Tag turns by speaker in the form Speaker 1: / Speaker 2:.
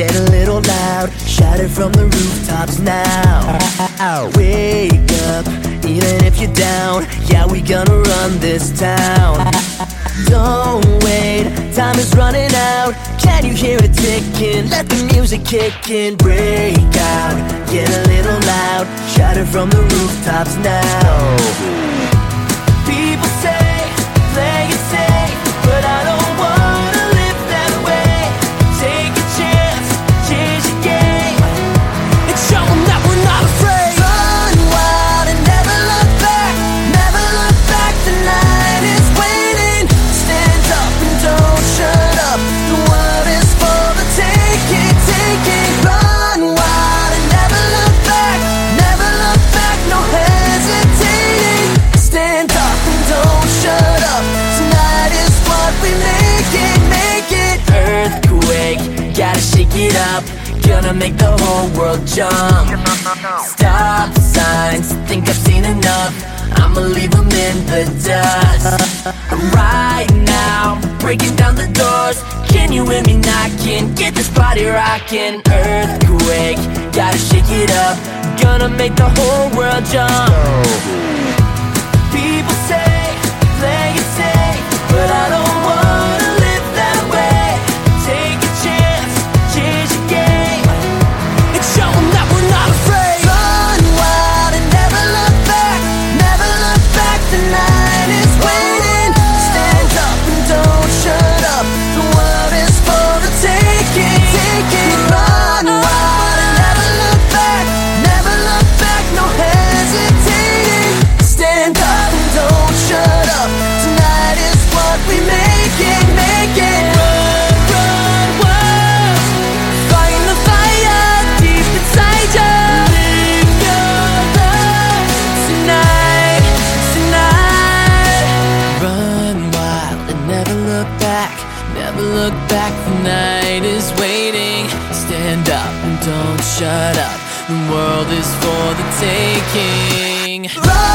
Speaker 1: get a little loud. Shout it from the rooftops now. Wake up, even if you're down. Yeah, we gonna run this town. Don't wait, time is running out. Can you hear it ticking? Let the music kick in. Break out, get a little loud. Shout it from the rooftops now. Gonna make the whole world jump. Stop signs, think I've seen enough. I'ma leave them in the dust. Right now, breaking down the doors. Can you hear me knocking? Get this party rocking. Earthquake, gotta shake it up. Gonna make the whole world jump. Back. The night is waiting. Stand up and don't shut up. The world is for the taking. Run.